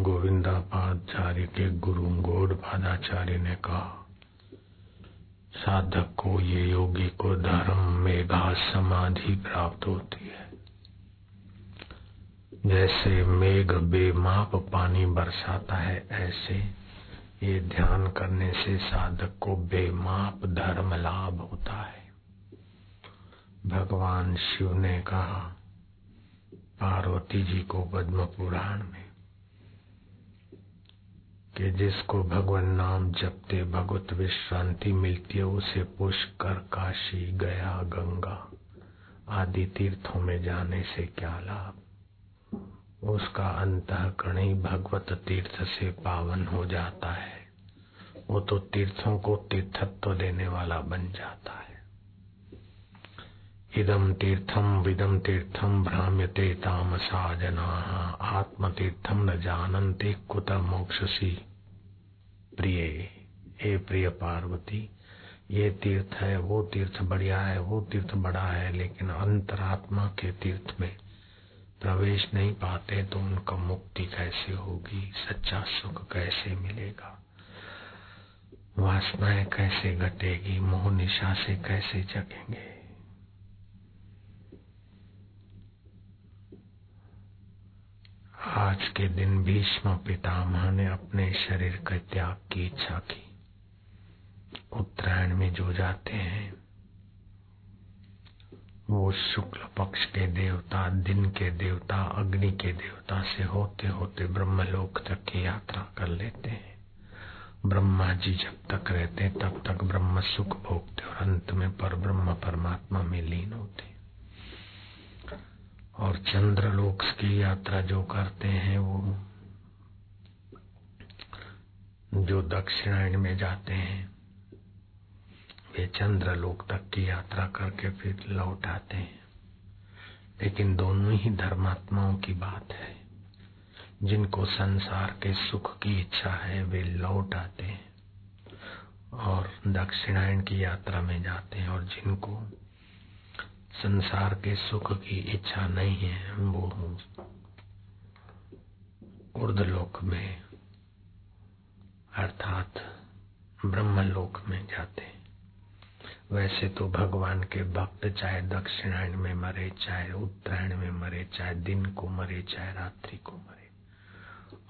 गोविंदापाचार्य के गुरु गौड़पादाचार्य ने कहा, साधक को ये योगी को धर्म मेघा समाधि प्राप्त होती है। जैसे मेघ बेमाप पानी बरसाता है, ऐसे ये ध्यान करने से साधक को बेमाप धर्म लाभ होता है। भगवान शिव ने कहा, पार्वती जी को पद्म पुराण में कि जिसको भगवान नाम जपते भगवत विश्रांति मिलती है, उसे पुष्कर काशी गया गंगा आदि तीर्थों में जाने से क्या लाभ? उसका अंतकरण ही भगवत तीर्थ से पावन हो जाता है। वो तो तीर्थों को तीर्थत्व देने वाला बन जाता है। इदम तीर्थम विदम तीर्थम भ्राम्यते तामसा जना आत्म तीर्थम न जानते कुत मोक्षसी। प्रिय, हे प्रिय पार्वती, ये तीर्थ है, वो तीर्थ बढ़िया है, वो तीर्थ बड़ा है, लेकिन अंतरात्मा के तीर्थ में प्रवेश नहीं पाते तो उनका मुक्ति कैसे होगी, सच्चा सुख कैसे मिलेगा? वासनाएँ कैसे घटेगी, मोह निशा से कैसे जगेंगे? आज के दिन भीष्म पितामह ने अपने शरीर के त्याग की इच्छा की। उत्तरायण में जो जाते हैं, वो शुक्ल पक्ष के देवता, दिन के देवता, अग्नि के देवता से होते होते ब्रह्मलोक तक की यात्रा कर लेते हैं। ब्रह्मा जी जब तक रहते तब तक ब्रह्म सुख भोगते और अंत में पर ब्रह्म परमात्मा में लीन होते और चंद्रलोक की यात्रा जो करते हैं वो जो दक्षिणायन में जाते हैं, वे चंद्रलोक तक की यात्रा करके फिर लौट आते हैं। लेकिन दोनों ही धर्मात्माओं की बात है। जिनको संसार के सुख की इच्छा है, वे लौट आते हैं और दक्षिणायन की यात्रा में जाते हैं और जिनको संसार के सुख की इच्छा नहीं है, वो उर्दलोक में, अर्थात ब्रह्मलोक में जाते वैसे तो भगवान के भक्त चाहे दक्षिणायन में मरे, चाहे उत्तरायण में मरे, चाहे दिन को मरे, चाहे रात्रि को मरे,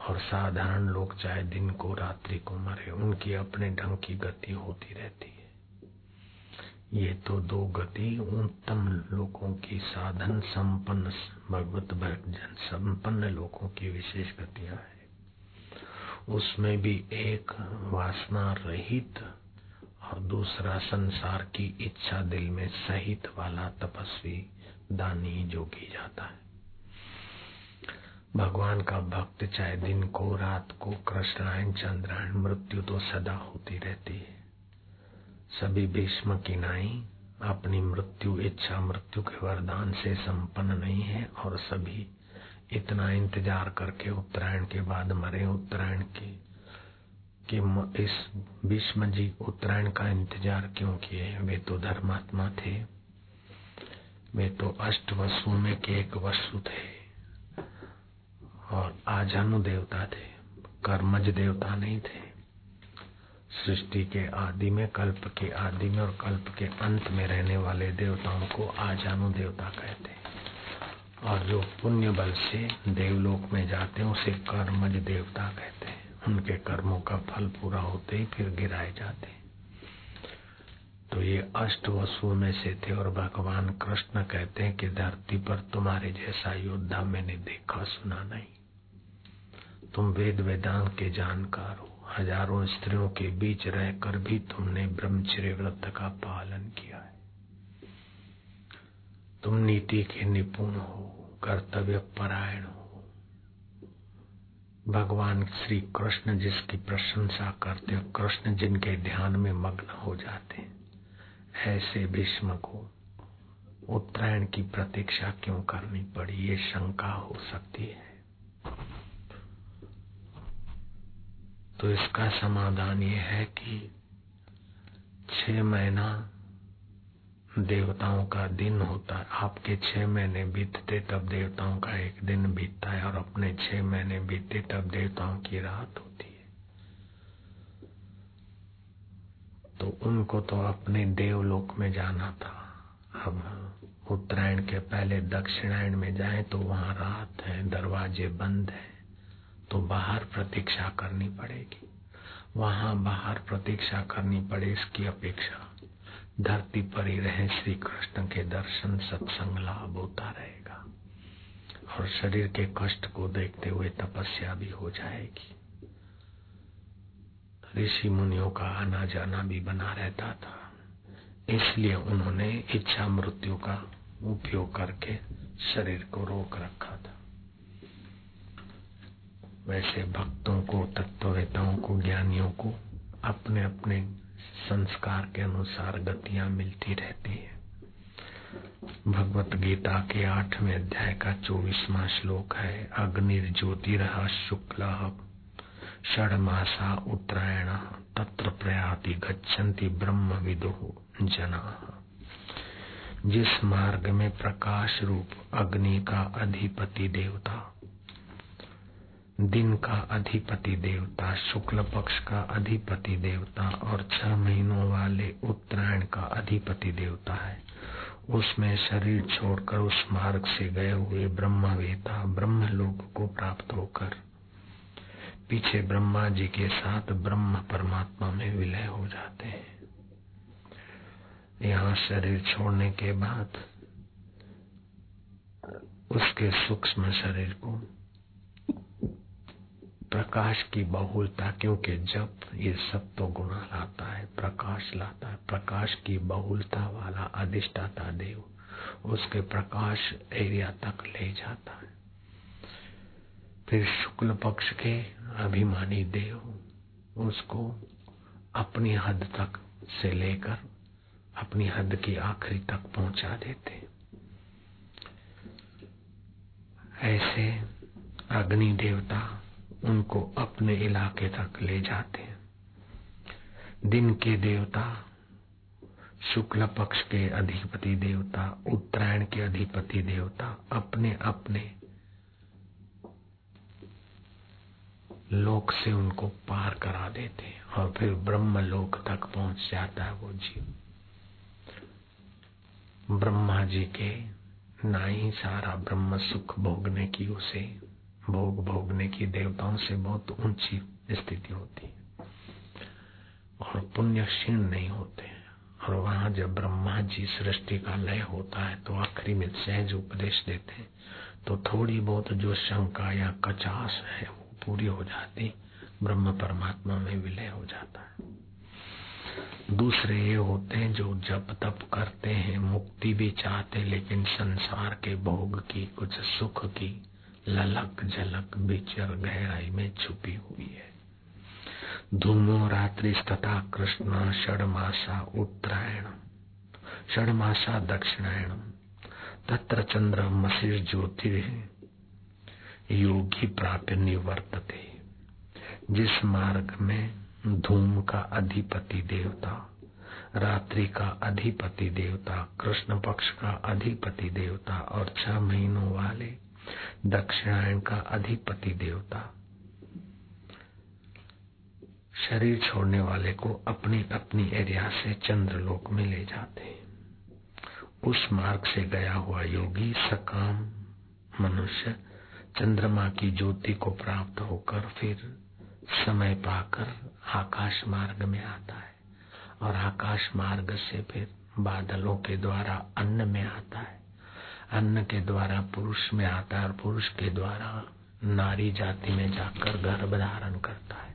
और साधारण लोग चाहे दिन को रात्रि को मरे, उनकी अपने ढंग की गति होती रहती है। ये तो दो गति उत्तम लोगों की साधन संपन्न भगवत भजन संपन्न लोगों की विशेष गतियाँ है। उसमें भी एक वासना रहित और दूसरा संसार की इच्छा दिल में सहित वाला तपस्वी दानी जोगी जाता है। भगवान का भक्त चाहे दिन को रात को कृष्णायन चंद्रायन मृत्यु तो सदा होती रहती है। सभी भीष्म की नाई अपनी मृत्यु, इच्छा मृत्यु के वरदान से संपन्न नहीं है और सभी इतना इंतज़ार करके उत्तरायण के बाद मरे उत्तरायण के, कि इस भीष्म जी उत्तरायण का इंतज़ार क्यों किए? वे तो धर्मात्मा थे। वे तो अष्ट वसु में के एक वसु थे। और आजानु देवता थे, कर्मज देवता नहीं थे। सृष्टि के आदि में, कल्प के आदि में और कल्प के अंत में रहने वाले देवताओं को आजानु देवता कहते हैं। और जो पुण्य बल से देवलोक में जाते हैं, उसे कर्मज देवता कहते हैं। उनके कर्मों का फल पूरा होते ही फिर गिराए जाते हैं। तो ये अष्ट वसुओं में से थे और भगवान कृष्ण कहते हैं कि धरती पर तुम्हारे जैसा योद्धा मैंने देखा सुना नहीं। तुम वेद वेदांत के जानकार हो। हज़ारों स्त्रियों के बीच रहकर भी तुमने ब्रह्मचर्य व्रत का पालन किया है। तुम नीति के निपुण हो, कर्तव्य परायण हो। भगवान श्री कृष्ण जिसकी प्रशंसा करते कृष्ण जिनके ध्यान में मग्न हो जाते ऐसे भीष्म को उत्तरायण की प्रतीक्षा क्यों करनी पड़ी? ये शंका हो सकती है। तो इसका समाधान ये है कि छह महीना देवताओं का दिन होता है। आपके छह महीने बीतते तब देवताओं का एक दिन बीतता है और अपने छह महीने बीतते तब देवताओं की रात होती है। तो उनको तो अपने देवलोक में जाना था। अब उत्तरायण के पहले दक्षिणायण में जाए तो वहाँ रात है, दरवाजे बंद है। तो बाहर प्रतीक्षा करनी पड़ेगी। वहाँ बाहर प्रतीक्षा करनी पड़े इसकी अपेक्षा। धरती पर ही रहे श्री कृष्ण के दर्शन सत्संग लाभ होता रहेगा। और शरीर के कष्ट को देखते हुए तपस्या भी हो जाएगी। ऋषि मुनियों का आना जाना भी बना रहता था। इसलिए उन्होंने इच्छा मृत्यु का उपयोग करके शरीर को रोक रखा। वैसे भक्तों को, तत्ववेताओं को, ज्ञानियों को अपने अपने संस्कार के अनुसार गतियाँ मिलती रहती है। भगवत गीता के आठवें अध्याय का चौबीसवा श्लोक है अग्निर्ज्योतिरः शुक्ल षड मासा उत्तरायण, तत्र प्रयाति गच्छन्ति ब्रह्म विदु जना। जिस मार्ग में प्रकाश रूप अग्नि का अधिपति देवता दिन का अधिपति देवता, शुक्ल पक्ष का अधिपति देवता और छह महीनों वाले उत्तरायण का अधिपति देवता है। उसमें शरीर छोड़कर उस मार्ग से गए हुए ब्रह्मवेता ब्रह्म लोक को प्राप्त होकर पीछे ब्रह्मा जी के साथ ब्रह्म परमात्मा में विलय हो जाते हैं। यहाँ शरीर छोड़ने के बाद उसके सूक्ष्म शरीर को प्रकाश की बहुलता क्योंकि जब ये सब तो गुणा लाता है, प्रकाश लाता है। प्रकाश की बहुलता वाला अधिष्ठाता देव, उसके प्रकाश एरिया तक ले जाता है। फिर शुक्ल पक्ष के अभिमानी देव, उसको अपनी हद तक से लेकर, अपनी हद की आखिरी तक पहुँचा देते ऐसे अग्नि देवता उनको अपने इलाके तक ले जाते हैं। दिन के देवता, शुक्ल पक्ष के अधिपति देवता, उत्तरायण के अधिपति देवता, अपने अपने लोक से उनको पार करा देते हैं और फिर ब्रह्म लोक तक पहुँच जाता है वो जीव। ब्रह्मा जी के ना ही सारा ब्रह्म सुख भोगने की उसे भोग भोगने की देवताओं से बहुत ऊँची स्थिति होती है। और पुण्य क्षीण नहीं होते और वहाँ जब ब्रह्मा जी सृष्टि का लय होता है तो आखिरी में सहज उपदेश देते हैं। तो थोड़ी बहुत जो शंका या कचास है, वो पूरी हो जाती, ब्रह्म परमात्मा में विलय हो जाता है। दूसरे ये होते हैं, जो जब तप करते हैं, मुक्ति भी चाहते, लेकिन संसार के भोग की, कुछ सुख की ललक झलक बिचर गहराई में छुपी हुई है। धूमो रात्रि तथा कृष्ण षडमासा उत्तरायण, षडमासा दक्षिणायण, तत्र चंद्र मशीर ज्योतिर योगी प्राप्य निवर्तते, जिस मार्ग में धूम का अधिपति देवता, रात्रि का अधिपति देवता, कृष्ण पक्ष का अधिपति देवता और छह महीनों वाले दक्षिणायन का अधिपति देवता। शरीर छोड़ने वाले को अपनी अपनी एरिया से चंद्रलोक में ले जाते उस मार्ग से गया हुआ योगी सकाम मनुष्य चंद्रमा की ज्योति को प्राप्त होकर फिर समय पाकर आकाश मार्ग में आता है और आकाश मार्ग से फिर बादलों के द्वारा अन्न में आता है। अन्न के द्वारा, पुरुष में आता है और पुरुष के द्वारा नारी जाति में जाकर गर्भ धारण करता है।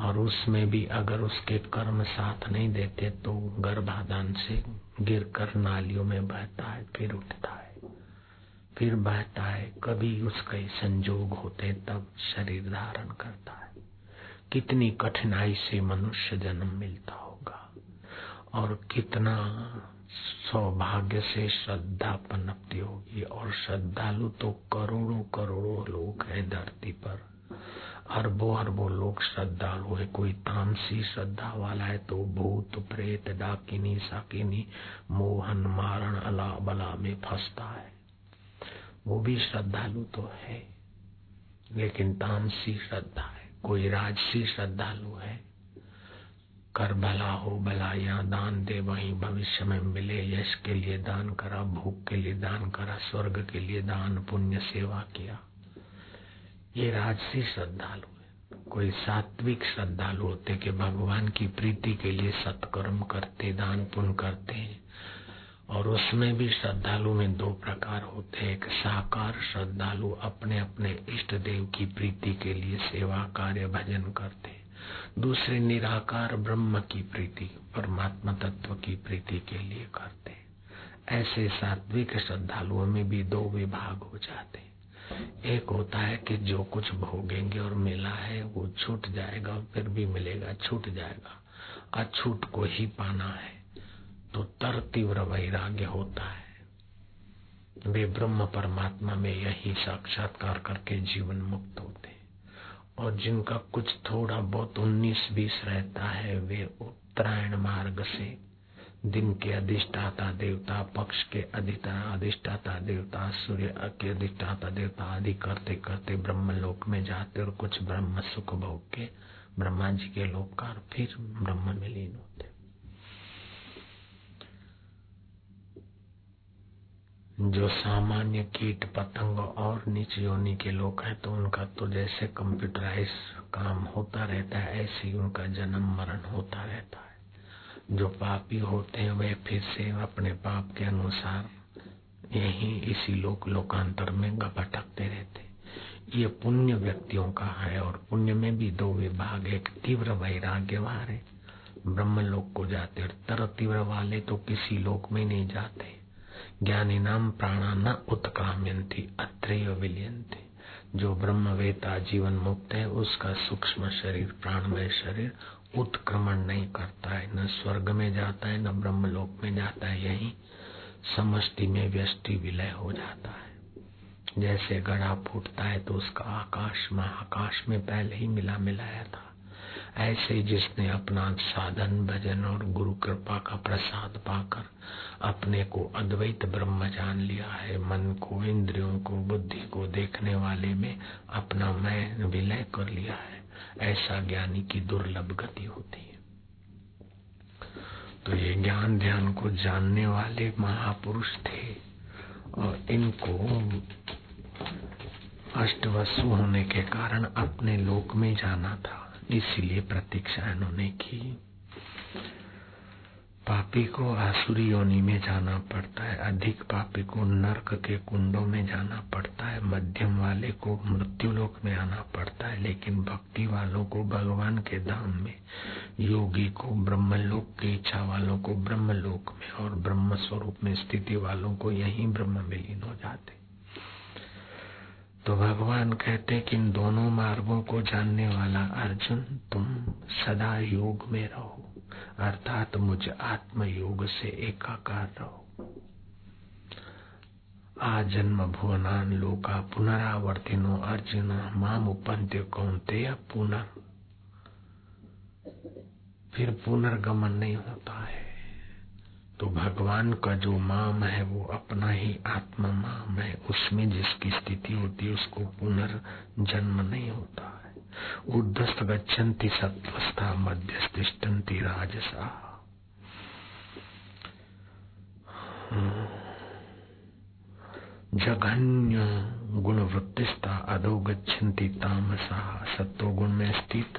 और उसमें भी अगर उसके कर्म साथ नहीं देते तो गर्भाधान से गिरकर नालियों में बहता है, फिर उठता है। फिर बहता है, कभी उसके संजोग होते तब शरीर धारण करता है। कितनी कठिनाई से मनुष्य जन्म मिलता होगा। और कितना सौभाग्य से श्रद्धा पनपती होगी और श्रद्धालु तो करोड़ों करोड़ों लोग हैं धरती पर। अरबों अरबों लोग श्रद्धालु है। कोई तामसी श्रद्धा वाला है तो भूत, प्रेत, डाकिनी साकिनी मोहन, मारण अला बला में फंसता है। वो भी श्रद्धालु तो है, लेकिन तामसी श्रद्धा है। कोई राजसी श्रद्धालु है कर भला हो भला या दान दे, वही भविष्य में मिले। यश के लिए दान करा भूख के लिए दान करा, स्वर्ग के लिए दान, पुण्य सेवा किया। ये राजसी श्रद्धालु है। कोई सात्विक श्रद्धालु होते कि भगवान की प्रीति के लिए सत्कर्म करते, दान पुण्य करते हैं। और उसमें भी श्रद्धालु में दो प्रकार होते हैं। एक साकार श्रद्धालु अपने अपने इष्ट देव की प्रीति के लिए सेवा, कार्य, भजन करते दूसरे निराकार ब्रह्म की प्रीति, परमात्मा तत्व की प्रीति के लिए करते ऐसे सात्विक श्रद्धालुओं में भी दो विभाग हो जाते एक होता है कि जो कुछ भोगेंगे और मिला है, वो छूट जाएगा फिर भी मिलेगा, छूट जाएगा। अछूट को ही पाना है तो तर तीव्र वैराग्य होता है। वे ब्रह्म परमात्मा में यही साक्षात्कार करके जीवन मुक्त होते और जिनका कुछ थोड़ा बहुत उन्नीस बीस रहता है, वे उत्तरायण मार्ग से दिन के अधिष्ठाता देवता, पक्ष के अधिता, अधिष्ठाता देवता, सूर्य के अधिष्ठाता देवता आदि करते करते ब्रह्म लोक में जाते और कुछ ब्रह्म सुख भोग के ब्रह्मा जी के लोक का फिर ब्रह्म में लीन होते। जो सामान्य कीट पतंग और नीच योनि के लोग हैं तो उनका तो जैसे कंप्यूटराइज काम होता रहता है, ऐसे ही उनका जन्म मरण होता रहता है। जो पापी होते हैं वे फिर से अपने पाप के अनुसार यही इसी लोक, लोकांतर में भटकते रहते ये पुण्य व्यक्तियों का है, और पुण्य में भी दो विभाग, एक तीव्र वैराग्य वाले ब्रह्म लोक को जाते और तर तीव्र वाले तो किसी लोक में नहीं जाते। ज्ञानी नाम प्राणा न उत्क्राम्यंती अत्रेय विलियंती जो ब्रह्म वेता जीवन मुक्त है, उसका सूक्ष्म शरीर, प्राणमय शरीर उत्क्रमण नहीं करता है। न स्वर्ग में जाता है, न ब्रह्म लोक में जाता है। यही समष्टि में व्यष्टि विलय हो जाता है। जैसे गड़ा फूटता है तो उसका आकाश महाकाश में पहले ही मिला मिलाया था। ऐसे जिसने अपना साधन, भजन और गुरु कृपा का प्रसाद पाकर अपने को अद्वैत ब्रह्म जान लिया है, मन को, इंद्रियों को, बुद्धि को देखने वाले में अपना मैं विलय कर लिया है, ऐसा ज्ञानी की दुर्लभ गति होती है। तो ये ज्ञान, ध्यान को जानने वाले महापुरुष थे और इनको अष्टवसु होने के कारण अपने लोक में जाना था। इसलिए प्रतीक्षा इन्होंने की। पापी को आसुरी योनि में जाना पड़ता है, अधिक पापी को नरक के कुंडों में जाना पड़ता है, मध्यम वाले को मृत्यु लोक में आना पड़ता है, लेकिन भक्ति वालों को भगवान के धाम में, योगी को ब्रह्मलोक की इच्छा वालों को ब्रह्मलोक में, और ब्रह्म स्वरूप में स्थिति वालों को यही ब्रह्म विलीन हो जाते। तो भगवान कहते कि इन दोनों मार्गों को जानने वाला अर्जुन, तुम सदा योग में रहो, अर्थात मुझ आत्म योग से एकाकार रहो। आ जन्म भुवनान लोका पुनरावर्तिनो अर्जुन, माम उपंत्य कौनते पुनः फिर पुनर्गमन नहीं होता है। तो भगवान का जो माम है, वो अपना ही आत्मा माम है। उसमें जिसकी स्थिति होती है, उसको पुनर्जन्म नहीं होता है। उद्धस्त गच्छन्ति सत्वस्था मध्यस्तिष्ठन्ति राजसा। जघन्य गुण वृत्तिस्ता अधो गच्छन्ति तामसा। सत्व गुण में स्थित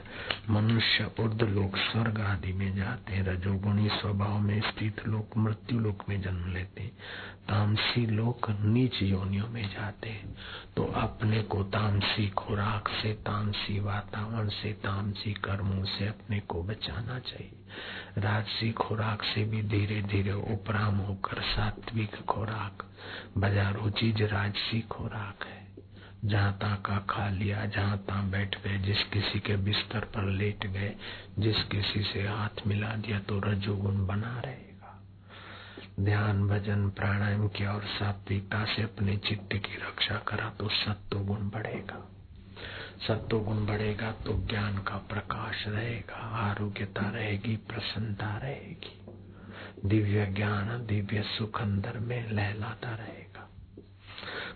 मनुष्य उर्द लोक, स्वर्ग आदि में जाते हैं। रजोगुणी स्वभाव में स्थित लोक, मृत्यु लोक में जन्म लेते हैं। तामसी लोक नीच योनियों में जाते हैं। तो अपने को तामसी खुराक से, तामसी वातावरण से, तामसी कर्मों से अपने को बचाना चाहिए। राजसी खुराक से भी धीरे धीरे उपराम होकर सात्विक खुराक बाजारू चीज़ राजसी खुराक है। जहाँ ता का खा लिया, जहाँ ता बैठ गए, जिस किसी के बिस्तर पर लेट गए, जिस किसी से हाथ मिला दिया तो रजोगुण बना रहेगा। ध्यान, भजन, प्राणायाम किया और सात्विकता से अपने चित्त की रक्षा करा तो सत्व गुण बढ़ेगा। सत्व गुण बढ़ेगा तो ज्ञान का प्रकाश रहेगा, आरोग्यता रहेगी, प्रसन्नता रहेगी। दिव्य ज्ञान, दिव्य सुख अंदर में लहलाता रहेगा।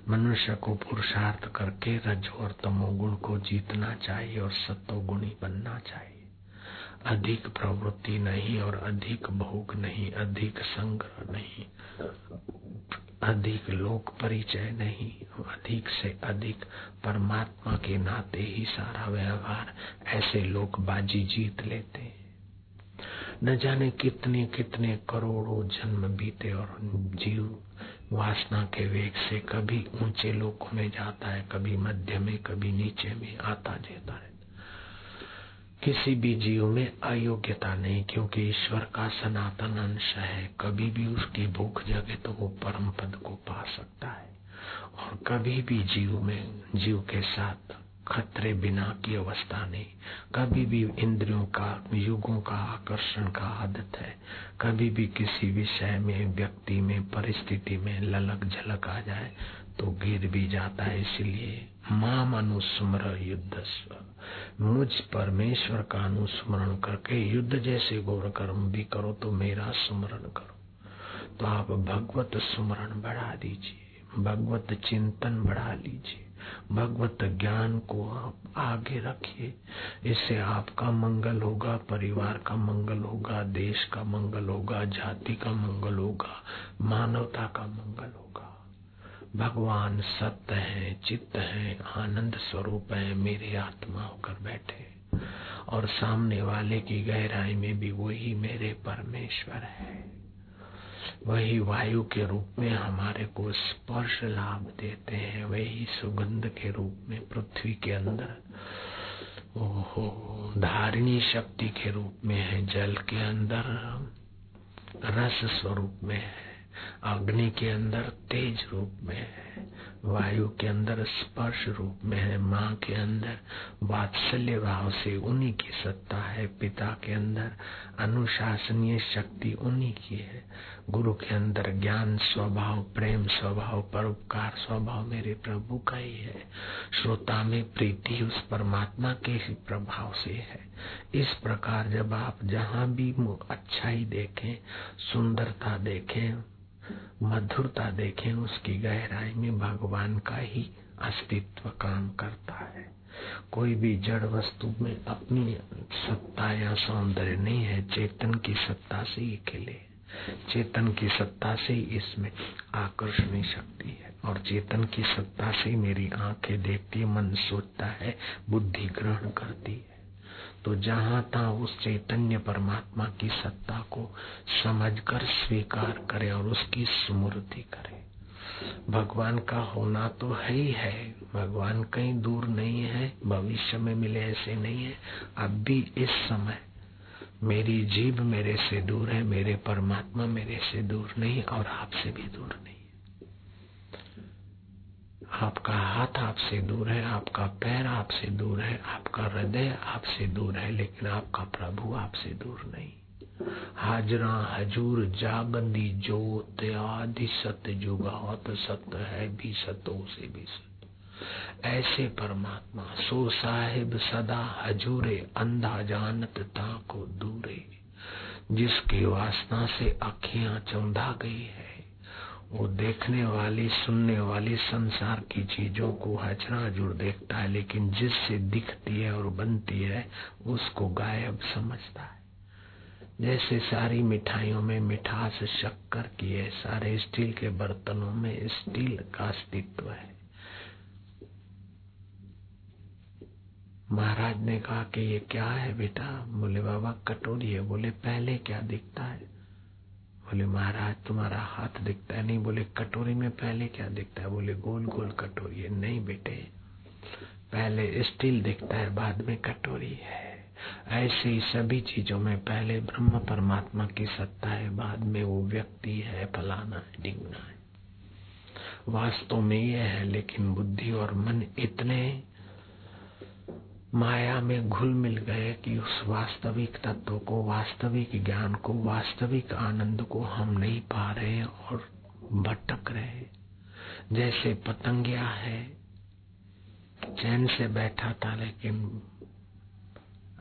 मनुष्य को पुरुषार्थ करके रज और तमोगुण को जीतना चाहिए और सत्व गुणी बनना चाहिए। अधिक प्रवृत्ति नहीं और अधिक भोग नहीं, अधिक संग्रह नहीं। अधिक लोक परिचय नहीं, अधिक से अधिक परमात्मा के नाते ही सारा व्यवहार ऐसे लोग बाजी जीत लेते न जाने कितने कितने करोड़ों जन्म बीते और जीव वासना के वेग से कभी ऊँचे लोकों में जाता है, कभी मध्य में, कभी नीचे में आता जाता है। किसी भी जीव में अयोग्यता नहीं, क्योंकि ईश्वर का सनातन अंश है। कभी भी उसकी भूख जगे तो वो परम पद को पा सकता है। और कभी भी जीव में, जीव के साथ खतरे बिना की अवस्था नहीं। कभी भी इंद्रियों का, युगों का आकर्षण का आदत है। कभी भी किसी विषय में, व्यक्ति में, परिस्थिति में ललक झलक आ जाए तो गिर भी जाता है। इसलिए माम अनुस्मर युद्ध मुझ परमेश्वर का अनुस्मरण करके युद्ध जैसे घोर कर्म भी करो तो मेरा स्मरण करो। तो आप भगवत स्मरण बढ़ा दीजिए, भगवत चिंतन बढ़ा लीजिए। भगवत ज्ञान को आप आगे रखिए। इससे आपका मंगल होगा, परिवार का मंगल होगा, देश का मंगल होगा, जाति का मंगल होगा, मानवता का मंगल होगा। भगवान सत्य है, चित्त है, आनंद स्वरूप है, मेरे आत्मा होकर बैठे। और सामने वाले की गहराई में भी वही मेरे परमेश्वर है। वही वायु के रूप में हमारे को स्पर्श लाभ देते हैं, वही सुगंध के रूप में पृथ्वी के अंदर। ओहो, धारिणी शक्ति के रूप में है, जल के अंदर रस स्वरूप में है, अग्नि के अंदर तेज रूप में है। वायु के अंदर स्पर्श रूप में है, माँ के अंदर, वात्सल्य भाव से उन्हीं की सत्ता है, पिता के अंदर अनुशासनीय शक्ति उन्हीं की है। गुरु के अंदर ज्ञान स्वभाव, प्रेम स्वभाव, परोपकार स्वभाव मेरे प्रभु का ही है। श्रोता में प्रीति उस परमात्मा के ही प्रभाव से है। इस प्रकार जब आप जहाँ भी अच्छाई देखें, सुंदरता देखें मधुरता देखें उसकी गहराई में भगवान का ही अस्तित्व काम करता है। कोई भी जड़ वस्तु में अपनी सत्ता या सौंदर्य नहीं है, चेतन की सत्ता से ही खेले। चेतन की सत्ता से ही इसमें आकर्षणी शक्ति है और चेतन की सत्ता से मेरी आँखें देखती मन सोचता है, बुद्धि ग्रहण करती है। तो जहाँ था उस चैतन्य परमात्मा की सत्ता को समझकर स्वीकार करे और उसकी स्मृति करे। भगवान का होना तो है ही है। भगवान कहीं दूर नहीं है, भविष्य में मिले ऐसे नहीं है। अब भी इस समय मेरी जीव मेरे से दूर है, मेरे परमात्मा मेरे से दूर नहीं और आपसे भी दूर नहीं। आपका हाथ आपसे दूर है, आपका पैर आपसे दूर है, आपका हृदय आपसे दूर है, लेकिन आपका प्रभु आपसे दूर नहीं। हाजरा, हजूर जागंदी जोत आदि सत्य जुगावत सत्य है, भी सतो से भी सत्य ऐसे परमात्मा, सो साहिब सदा हजूरे, अंधा जानत ता को दूरे, जिसकी वासना से अखियाँ चौंधा गई है। वो देखने वाली, सुनने वाली संसार की चीज़ों को हचरा जुड़ देखता है, लेकिन जिससे दिखती है और बनती है, उसको गायब समझता है। जैसे सारी मिठाइयों में मिठास शक्कर की है, सारे स्टील के बर्तनों में स्टील का अस्तित्व है। महाराज ने कहा कि ये क्या है बेटा? बोले, बाबा कटोरी है। बोले, पहले क्या दिखता है? बोले, महाराज, तुम्हारा हाथ दिखता है। नहीं बोले, कटोरी में पहले क्या दिखता है? बोले, गोल गोल कटोरी है। नहीं बेटे, पहले स्टील दिखता है, बाद में कटोरी है। ऐसे ही सभी चीज़ों में पहले ब्रह्म परमात्मा की सत्ता है, बाद में वो व्यक्ति है, फलाना है, डिंगना है। वास्तव में यह है, लेकिन बुद्धि और मन इतने माया में घुल मिल गए कि उस वास्तविक तत्व को, वास्तविक ज्ञान को, वास्तविक आनंद को हम नहीं पा रहे और भटक रहे। जैसे पतंगिया है, चैन से बैठा था लेकिन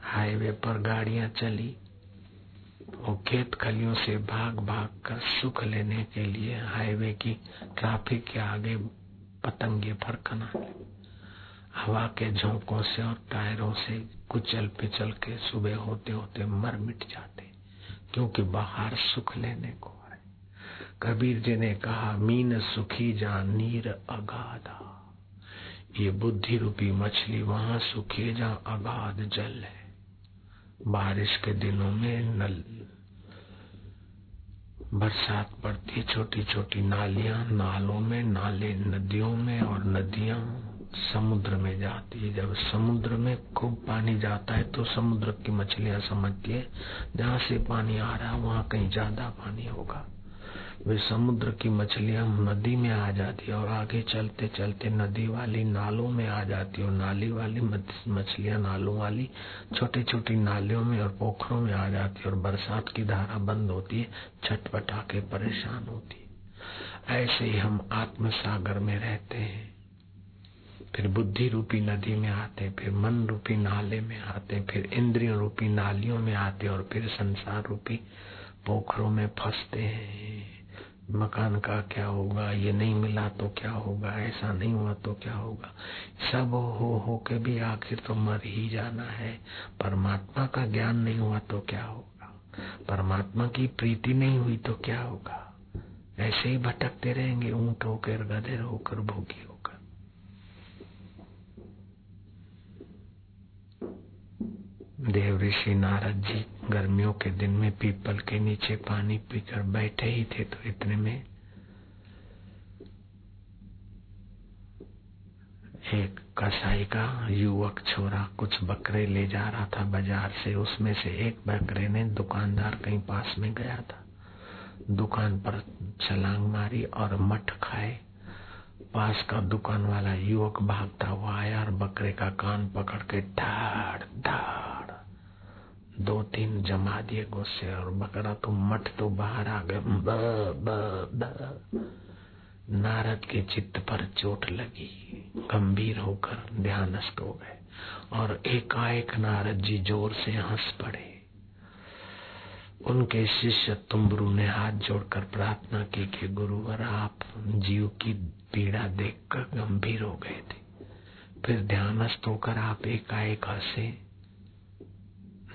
हाईवे पर गाड़ियाँ चली। और खेत खलियों से भाग भाग कर सुख लेने के लिए हाईवे की ट्रैफ़िक के आगे पतंगे फरकना। हवा के झोंकों से और टायरों से कुचल पिचल के सुबह होते होते मर मिट जाते, क्योंकि बाहर सुख लेने को है। कबीर जी ने कहा, मीन सुखी जा नीर अगाधा। ये बुद्धि रूपी मछली वहाँ सुखी जा अगाध जल है। बारिश के दिनों में नल, बरसात पड़ती छोटी छोटी नालियाँ, नालों में, नाले, नदियों में और नदियाँ। समुद्र में जाती है। जब समुद्र में खूब पानी जाता है तो समुद्र की मछलियाँ समझती है जहाँ से पानी आ रहा है, वहाँ कहीं ज़्यादा पानी होगा। वे समुद्र की मछलियाँ नदी में आ जाती है और आगे चलते चलते नदी वाली नालों में आ जाती है और नाली वाली मछलियाँ नालों वाली छोटी छोटी नालियों में और पोखरों में आ जाती है और बरसात की धारा बंद होती है, छटपटा के परेशान होती है। ऐसे ही हम आत्म सागर में रहते हैं। फिर बुद्धि रूपी नदी में आते फिर मन रूपी नाले में आते फिर इंद्रियों रूपी नालियों में आते और फिर संसार रूपी पोखरों में फंसते हैं। मकान का क्या होगा? ये नहीं मिला तो क्या होगा? ऐसा नहीं हुआ तो क्या होगा? सब हो हो के भी आखिर तो मर ही जाना है। परमात्मा का ज्ञान नहीं हुआ तो क्या होगा? परमात्मा की प्रीति नहीं हुई तो क्या होगा? ऐसे ही भटकते रहेंगे, ऊँट होकर गधेर होकर भोगी होकर देव ऋषि नारद जी गर्मियों के दिन में पीपल के नीचे पानी पीकर बैठे ही थे तो इतने में एक कसाई का युवक छोरा कुछ बकरे ले जा रहा था बाज़ार से। उसमें से एक बकरे ने दुकानदार कहीं पास में गया था। दुकान पर छलांग मारी और मठ खाए। पास का दुकान वाला युवक भागता हुआ आया और बकरे का कान पकड़ के धाड़ धाड़ दो तीन जमा दिए गुस्से और बकरा तो मठ तो बाहर आ गए नारद के चित्त पर चोट लगी। गंभीर होकर ध्यानस्थ हो गए और एकाएक नारद जी ज़ोर से हंस पड़े। उनके शिष्य तुम्बरु ने हाथ जोड़कर प्रार्थना की कि गुरुवर, आप जीव की पीड़ा देखकर गंभीर हो गए थे। फिर ध्यानस्थ होकर आप एकाएक हंसे।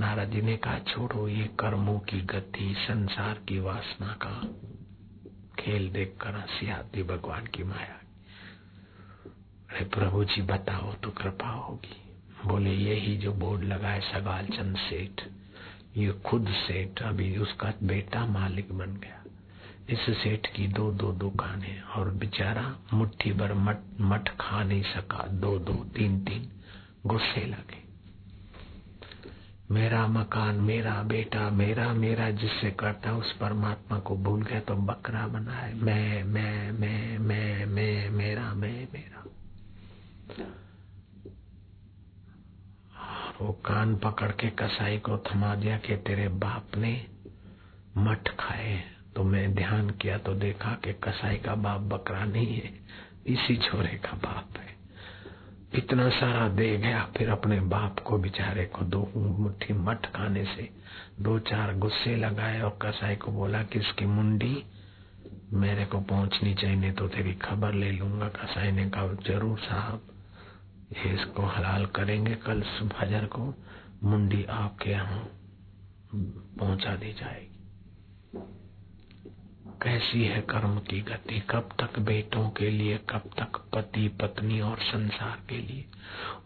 नारद जी ने कहा, छोड़ो ये कर्मों की गति, संसार की वासना का खेल देखकर हँसी आती भगवान की माया अरे प्रभु जी, बताओ तो कृपा होगी। बोले, यही जो बोर्ड लगाए सगाल चंद सेठ, ये खुद सेठ, अभी उसका बेटा मालिक बन गया। इस सेठ की दो दो दुकानें और बेचारा मुट्ठी भर मठ मठ खा नहीं सका। दो दो, तीन तीन गुस्से लगे। मेरा मकान, मेरा बेटा, मेरा मेरा जिससे करता है उस परमात्मा को भूल गया तो बकरा बना है मैं मैं मैं मैं मैं, मेरा मैं, मेरा। वो कान पकड़ के कसाई को थमा दिया कि तेरे बाप ने मठ खाए। तो मैं ध्यान किया तो देखा कि कसाई का बाप बकरा नहीं है, इसी छोरे का बाप है। इतना सारा दे गया, फिर अपने बाप को बेचारे को दो मुट्ठी मठ खाने से दो चार गुस्से लगाए और कसाई को बोला कि इसकी मुंडी मेरे को पहुंचनी चाहिए, नहीं तो तेरी खबर ले लूँगा। कसाई ने कहा, ज़रूर साहब, इसको हलाल करेंगे कल फजर को। मुंडी आपके यहाँ पहुँचा दी जाएगी। कैसी है कर्म की गति? कब तक बेटों के लिए, कब तक पति, पत्नी और संसार के लिए?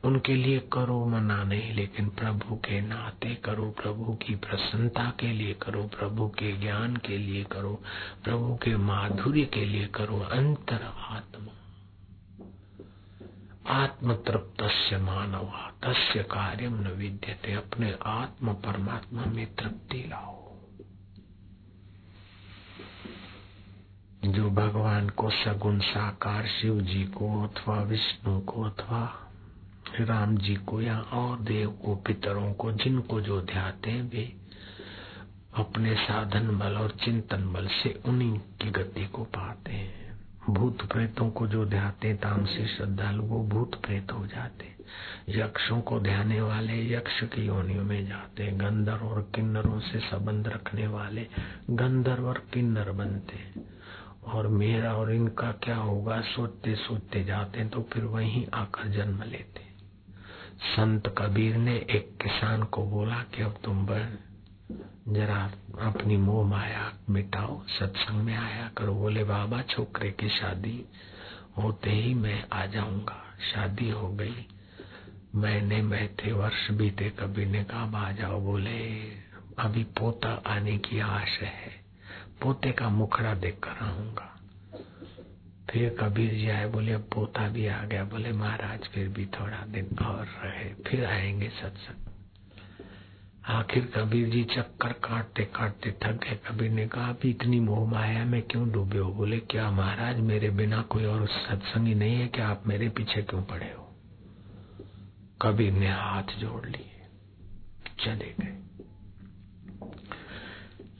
उनके लिए करो मना नहीं लेकिन प्रभु के नाते करो, प्रभु की प्रसन्नता के लिए करो, प्रभु के ज्ञान के लिए करो, प्रभु के माधुर्य के लिए करो। अंतर आत्मा। आत्म तृप्त मानव, तस्य कार्यम न विद्यते। अपने आत्म परमात्मा में तृप्ति लाओ। जो भगवान को सगुण साकार शिव जी को अथवा विष्णु को अथवा राम जी को या और देव को, पितरों को, जिनको जो ध्याते हैं, वे अपने साधन बल और चिंतन बल से उन्हीं की गति को पाते हैं। भूत प्रेतों को जो ध्याते तामसी श्रद्धालु, वो भूत प्रेत हो जाते यक्षों को ध्याने वाले यक्ष की योनियों में जाते गंधर्व और किन्नरों से संबंध रखने वाले गंधर्व और किन्नर बनते और मेरा और इनका क्या होगा? सोचते सोचते जाते तो फिर वहीं आकर जन्म लेते संत कबीर ने एक किसान को बोला कि अब तुम बन जरा अपनी मोह माया मिटाओ, सत्संग में आया करो। बोले, बाबा, छोकरे की शादी होते ही मैं आ जाऊँगा। शादी हो गई। मैंने बैठे, वर्ष बीते, कबीर ने कहा आ जाओ। बोले, अभी पोता आने की आश है। पोते का मुखड़ा देख कर आऊँगा फिर कबीर जी आए, बोले, अब पोता भी आ गया। बोले, महाराज, फिर भी थोड़ा दिन और रहे, फिर आएँगे सत्संग। आखिर कबीर जी चक्कर काटते काटते थक गए। कबीर ने कहा, अभी इतनी मोह माया में क्यों डूबे हो? बोले, क्या महाराज, मेरे बिना कोई और सत्संगी नहीं है, क्या आप मेरे पीछे क्यों पड़े हो? कबीर ने हाथ जोड़ लिए, चले गए।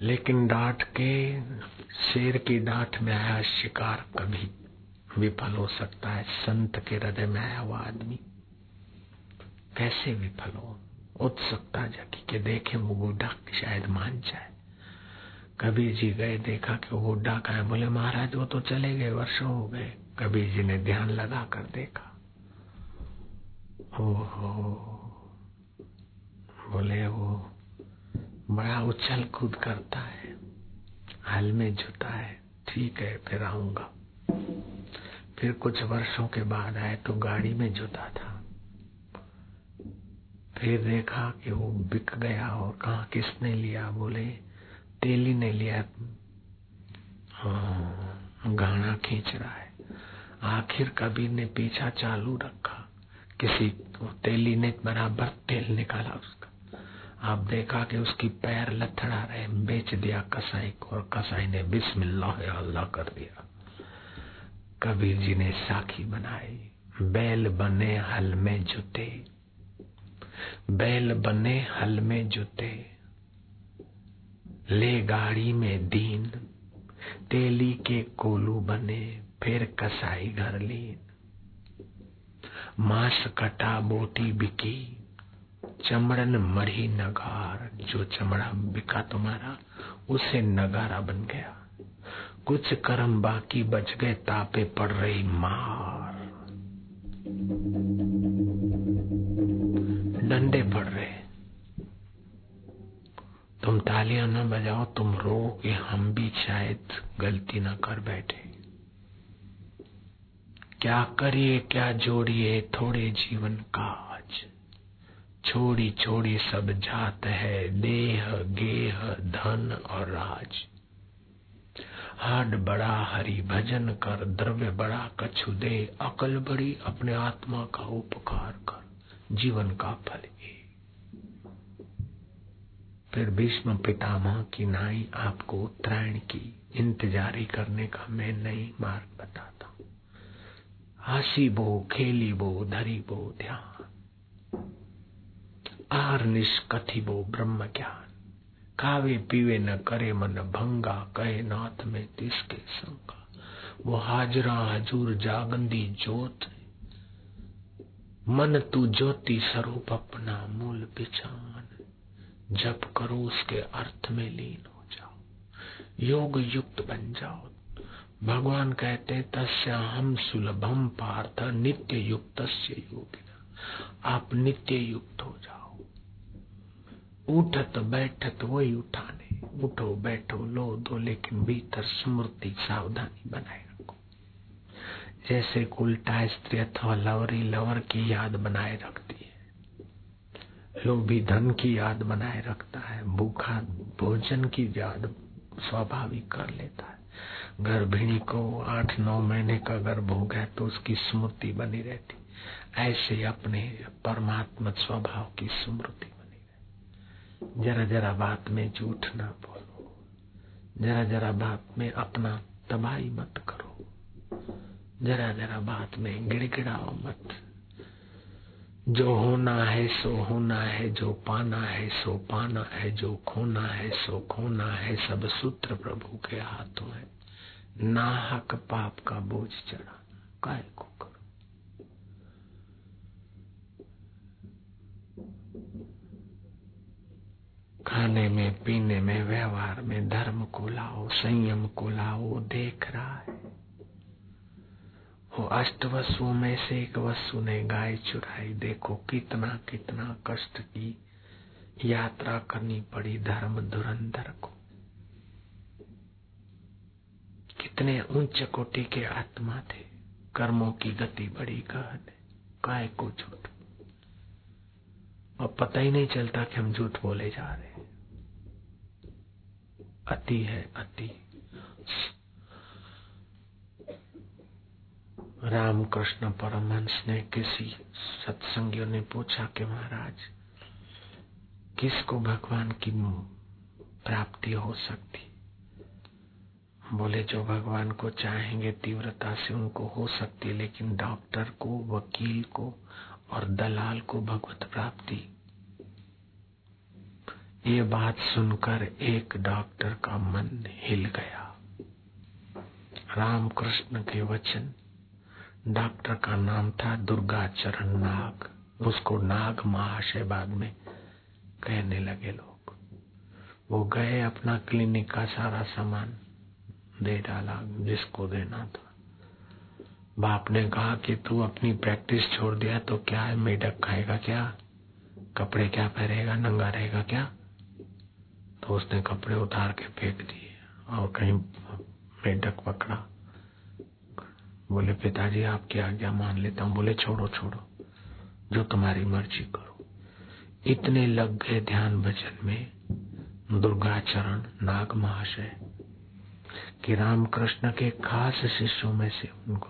लेकिन डांट के शेर की डांट में आया शिकार कभी विफल हो सकता है, संत के हृदय में आया वो आदमी। कैसे विफल हो? उत्सुकता जगी के देखे वो बूढ़ा शायद मान जाए। कबीर जी गए, देखा कि वो बूढ़ा का है, बोले, महाराज, वो तो चले गए, वर्षों हो गए। कबीर जी ने ध्यान लगा कर देखा। ओहो, बोले, वो बड़ा उछल कूद करता है। हल में जुटा है। ठीक है, फिर आऊँगा। फिर कुछ वर्षों के बाद आए तो गाड़ी में जुटा था। फिर देखा कि वो बिक गया और कहा किसने लिया, बोले, तेली ने लिया। हाँ गाना खींच रहा है। आखिर कबीर ने पीछा चालू रखा। किसी तेली ने बराबर तेल निकाला उसका। आप देखा कि उसकी पैर लथड़ा रहे, बेच दिया कसाई को और कसाई ने बिस्मिल्लाह अल्लाह कर दिया। कबीर जी ने साखी बनाई। बैल बने हल में जुते। बैल बने हल में जुते। ले गाड़ी में दीन। तेली के कोलू बने, फिर कसाई घर लीन। मांस कटा, बोटी बिकी। चमड़न मरी नगार, जो चमड़ा बिका तुम्हारा, उसे नगारा बन गया। कुछ कर्म बाकी बच गए, तापे पड़ रही मार। डंडे पड़ रहे। तुम तालियाँ न बजाओ, तुम रो कि हम भी शायद गलती न कर बैठे। क्या करिए, क्या जोड़िए, थोड़े जीवन का। छोड़ी छोड़ी सब जात है, देह, गेह, धन और राज। हाड बड़ा हरि भजन कर, द्रव्य बड़ा कछु दे, अकल बड़ी अपने आत्मा का उपकार कर, जीवन का फल ये फिर भीष्म पितामह की नाई आपको उत्तरायण की इंतजारी करने का मैं नई मार्ग बताता हूँ। हसी बो, खेली बो, धरी बो, ध्यान। आर निष्कथी बो ब्रह्म ज्ञान खावे पीवे न करे मन भंगा, कहे नाथ में तिसके संगा वो हाजरा हजूर जागंदी जोत मन तू ज्योति स्वरूप अपना मूल पिछान जब करो उसके अर्थ में लीन हो जाओ। योग युक्त बन जाओ। भगवान कहते तस्या हम सुलभम पार्थ, नित्य युक्त योगिना। आप नित्य युक्त हो जाओ। उठत बैठत वही उठाने। उठो, बैठो, लो, दो, लेकिन भीतर स्मृति, सावधानी बनाए रखो। जैसे उल्टा स्त्री अथवा लवरी लवर की याद बनाए रखती है। लोभी धन की याद बनाए रखता है। भूखा भोजन की याद स्वाभाविक कर लेता है। गर्भिणी को आठ, नौ महीने का गर्भ हो गया तो उसकी स्मृति बनी रहती। ऐसे अपने परमात्मा स्वभाव की स्मृति। जरा जरा बात में झूठ ना बोलो। जरा जरा बात में अपना तबाही मत करो। जरा जरा बात में गिड़गिड़ाओ मत। जो होना है सो होना है, जो पाना है सो पाना है, जो खोना है सो खोना है, सब सूत्र प्रभु के हाथों है। नाहक पाप का बोझ चढ़ा काय को करो खाने में, पीने में, व्यवहार में, धर्म को लाओ, संयम को लाओ देख रहा है। वो अष्ट वसुओं में से एक वसु ने गाय चुराई। देखो कितना कितना कष्ट की यात्रा करनी पड़ी धर्म धुरंधर को। कितने उच्च कोटि के आत्मा थे। कर्मों की गति बड़ी गहन है। काय को झूठ। और पता ही नहीं चलता कि हम झूठ बोले जा रहे अति है, अति। रामकृष्ण परमहंस ने किसी सत्संगियों ने पूछा कि महाराज, किसको भगवान की प्राप्ति हो सकती? बोले, जो भगवान को चाहेंगे तीव्रता से उनको हो सकती, लेकिन डॉक्टर को, वकील को और दलाल को भगवत प्राप्ति ये बात सुनकर एक डॉक्टर का मन हिल गया। रामकृष्ण के वचन, डॉक्टर का नाम था दुर्गा चरण नाग। उसको नाग महाशय बाद में कहने लगे लोग। वो गए अपना क्लिनिक का सारा सामान दे डाला, जिसको देना था। बाप ने कहा कि तू अपनी प्रैक्टिस छोड़ दिया तो क्या है, मेढक खाएगा क्या? कपड़े क्या पहनेगा नंगा रहेगा क्या? तो उसने कपड़े उतार के फेंक दिए और कहीं मेढक पकड़ा। बोले, पिताजी, आपकी आज्ञा मान लेता हूँ। बोले, छोड़ो छोड़ो, जो तुम्हारी मर्ज़ी करो। इतने लग गए ध्यान भजन में दुर्गा चरण नाग महाशय, कि रामकृष्ण के खास शिष्यों में से उनको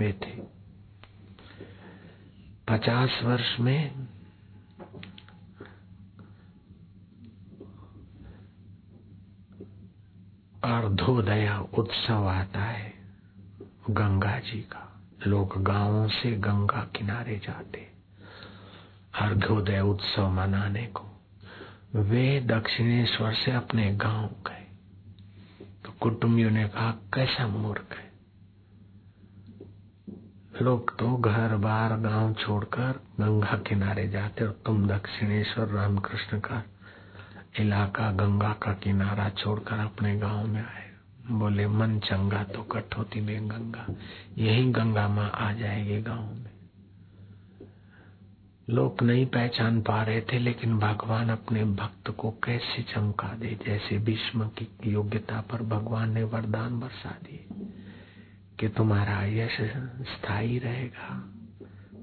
वे थे। पचास वर्ष में अर्धोदया उत्सव आता है गंगा जी का। लोग गाँवों से गंगा किनारे जाते अर्घोदय उत्सव मनाने को वे दक्षिणेश्वर से अपने गाँव गए। तो कुटुंबियों ने कहा, कैसा मूर्ख है? लोग तो घर बार गाँव छोड़कर गंगा किनारे जाते और तुम दक्षिणेश्वर, रामकृष्ण का इलाका, गंगा का किनारा छोड़कर अपने गाँव में आए। बोले, मन चंगा तो कठोती में गंगा। यही गंगा माँ आ जाएगी गाँव में। लोग नहीं पहचान पा रहे थे, लेकिन भगवान अपने भक्त को कैसे चमका दे, जैसे भीष्म की योग्यता पर भगवान ने वरदान बरसा दिए कि तुम्हारा यश स्थायी रहेगा।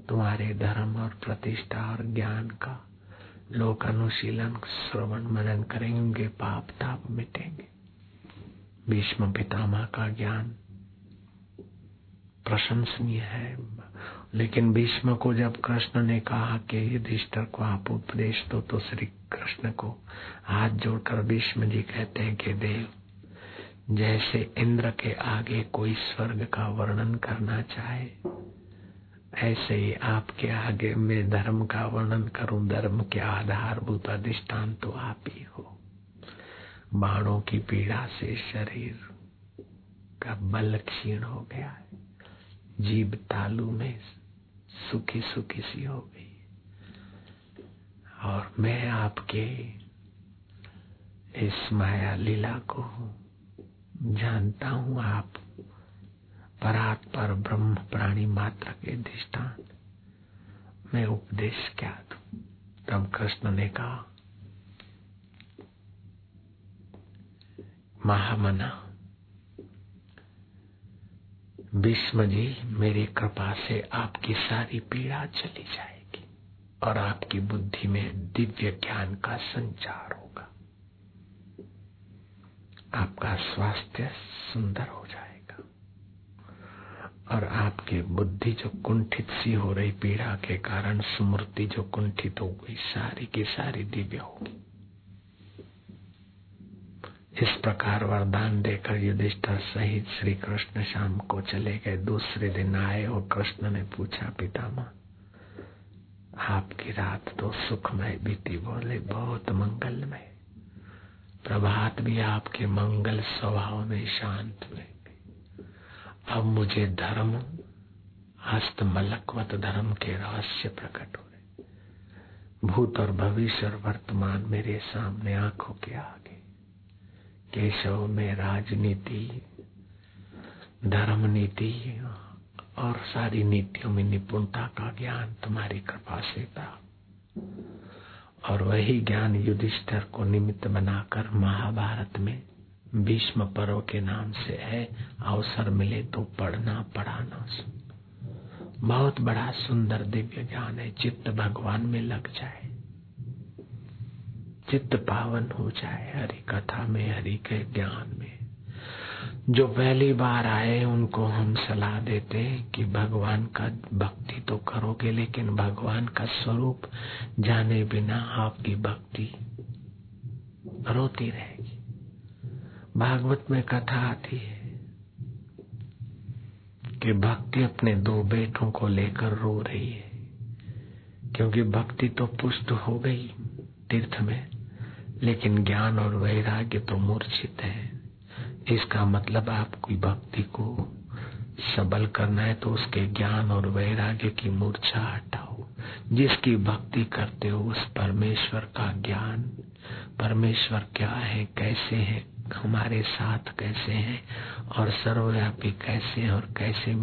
तुम्हारे धर्म और प्रतिष्ठा और ज्ञान का लोक अनुशीलन श्रवण, मनन करेंगे उनके पाप ताप मिटेंगे। भीष्म, पितामह का ज्ञान प्रशंसनीय है। लेकिन भीष्म को जब कृष्ण ने कहा कि युधिष्ठर को आप उपदेश दो तो श्री कृष्ण को हाथ जोड़कर भीष्म जी कहते हैं कि देव, जैसे इंद्र के आगे कोई स्वर्ग का वर्णन करना चाहे ऐसे ही आपके आगे मैं धर्म का वर्णन करूँ, धर्म के आधारभूत अधिष्ठान तो आप ही हो। बाणों की पीड़ा से शरीर का बल क्षीण हो गया है। जीव तालू में सुखी सुखी सी हो गई और मैं आपके इस माया लीला को जानता हूँ, आप परात पर ब्रह्म प्राणी मात्र के दृष्टान मैं उपदेश क्या दू? तब कृष्ण ने कहा, महामना, भीष्म जी, मेरी कृपा से आपकी सारी पीड़ा चली जाएगी और आपकी बुद्धि में दिव्य ज्ञान का संचार होगा। आपका स्वास्थ्य सुंदर हो जाएगा। और आपकी बुद्धि जो कुंठित सी हो रही पीड़ा के कारण स्मृति जो कुंठित हो गई, सारी की सारी दिव्य होगी। इस प्रकार वरदान देकर युधिष्ठर सहित श्री कृष्ण शाम को चले गए। दूसरे दिन आए और कृष्ण ने पूछा, पितामह, आपकी रात तो सुखमय बीती। बोले, बहुत मंगलमय। प्रभात भी आपके मंगल स्वभाव में शांत हुए। अब मुझे धर्म, हस्त मलकवत धर्म के रहस्य प्रकट हो रहे भूत और भविष्य और वर्तमान मेरे सामने आँखों के आगे। केशव में राजनीति धर्म नीति और सारी नीतियों में निपुणता का ज्ञान तुम्हारी कृपा से था और वही ज्ञान युधिष्ठर को निमित्त बनाकर महाभारत में भीष्म पर्व के नाम से है, अवसर मिले तो पढ़ना, पढ़ाना बहुत बड़ा सुंदर दिव्य ज्ञान है, चित्त भगवान में लग जाए। चित्त पावन हो जाए हरि कथा में, हरि के ज्ञान में। जो पहली बार आए, उनको हम सलाह देते कि भगवान का भक्ति तो करोगे, लेकिन भगवान का स्वरूप जाने बिना आपकी भक्ति रोती रहेगी। भागवत में कथा आती है कि भक्ति अपने दो बेटों को लेकर रो रही है, क्योंकि भक्ति तो पुष्ट हो गई तीर्थ में, लेकिन ज्ञान और वैराग्य तो मूर्छित है। इसका मतलब आपकी भक्ति को सबल करना है तो उसके ज्ञान और वैराग्य की मूर्छा हटाओ। जिसकी भक्ति करते हो उस परमेश्वर का ज्ञान। परमेश्वर क्या है, कैसे है हमारे साथ कैसे हैं और सर्वव्यापी कैसे और कैसे